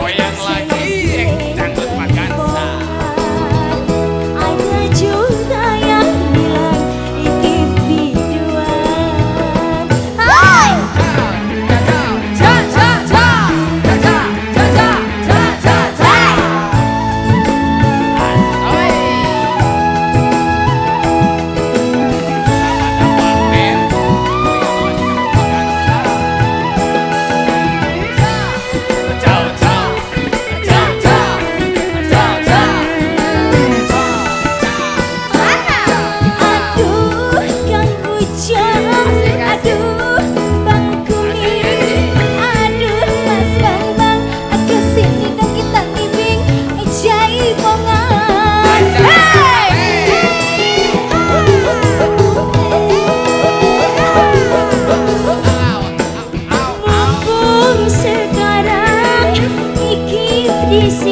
goyang lagi see.